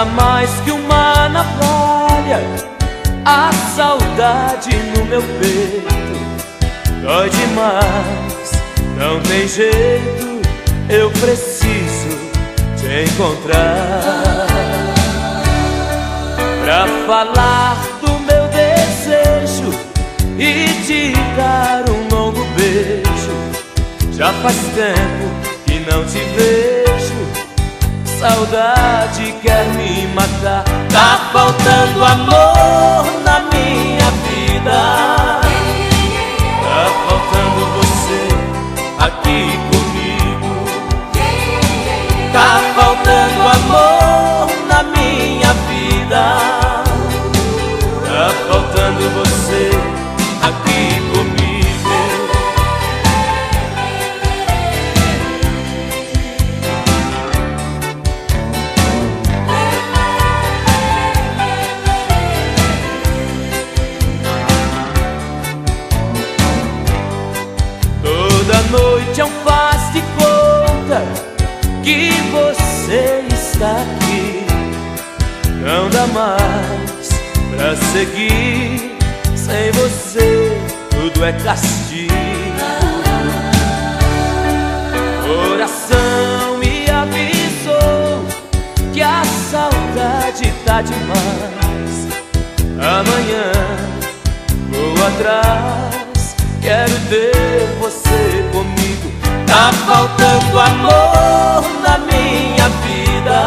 Nada mais que uma navalha A saudade no meu peito. Dói demais, não tem jeito Eu preciso te encontrar. Pra falar do meu desejo E te dar um longo beijo. Já faz tempo que não te vejo saudade quer faltando amor na minha vida. Tá faltando você aqui comigo. Tá um faz de conta que você está aqui. Não dá mais pra seguir sem você, tudo é castigo. Coração me avisou que a saudade tá demais. Amanhã vou atrás, quero ter você comigo. Tá faltando amor na minha vida.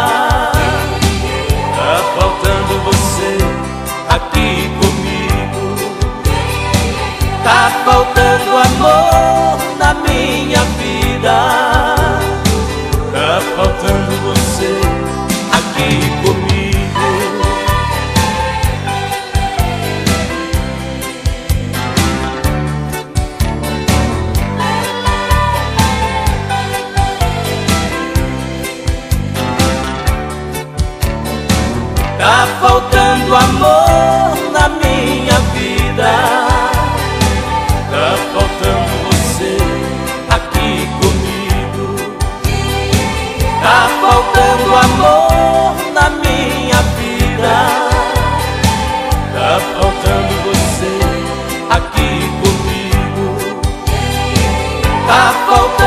Tá faltando você aqui comigo. Tá faltando amor na minha vida. Tá faltando você aqui comigo. Tá faltando amor na minha vida. Tá faltando você aqui comigo. Tá faltando amor na minha vida. Tá faltando você aqui comigo. Tá faltando